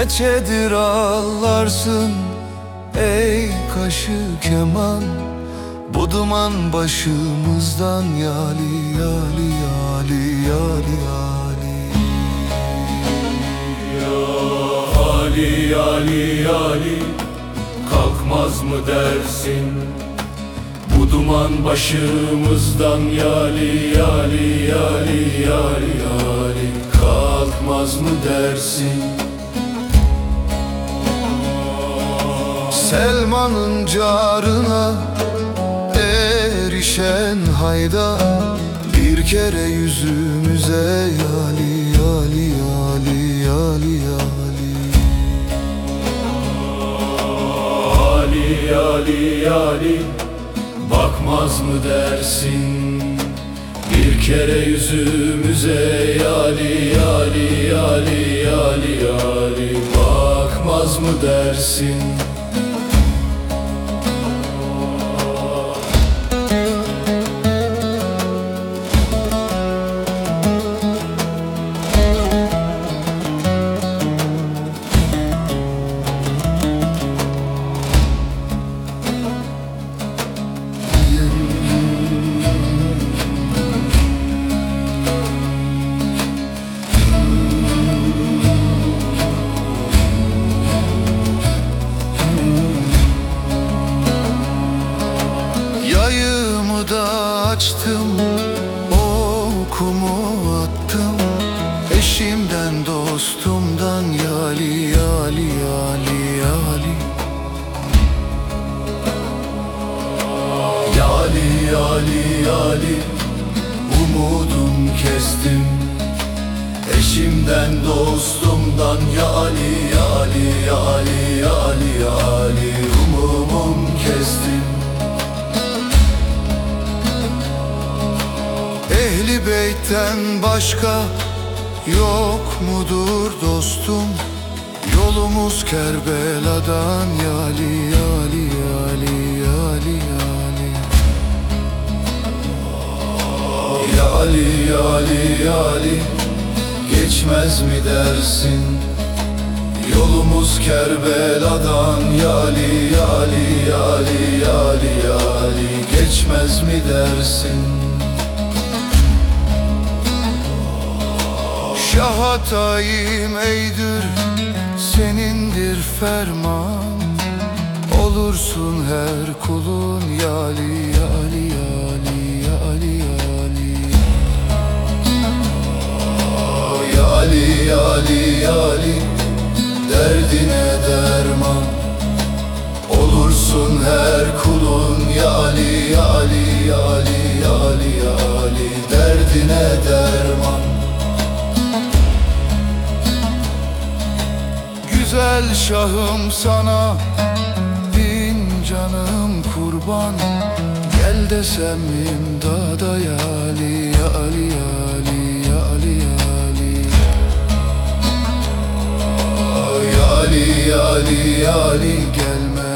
gecedir ağlarsın Ey kaşı keman? Bu duman başımızdan Yali yali yali yali yali. Ali Ali Ali Kalkmaz mı dersin? Bu duman başımızdan Yali yali yali yali yali Kalkmaz mı dersin Selman'ın carına erişen hayda Bir kere yüzümüze yali yali yali yali yali. Ali Ali Ali Bakmaz mı dersin? Bir kere yüzümüze Yali yali yali yali yali Bakmaz mı dersin açtım Okumu attım. Eşimden dostumdan Yali yali yali yali. Yali yali yali Umudum kestim. Eşimden dostumdan Yali yali yali yali Ehli beytten başka Yok mudur dostum? Yolumuz Kerbela'dan Yali yali yali yali yali. Yali yali yali Geçmez mi dersin? Yolumuz Kerbela'dan Yali yali yali yali yali Geçmez mi dersin Şahatayım eydir Senindir ferman. Olursun her kulun Yali yali yali yali yali. Yali yali yali Derdine derman. Olursun her kulun Güzel şahım sana. Bin canım kurban. Gel desem imdada yali yali yali yali yali Yali yali yali Gelme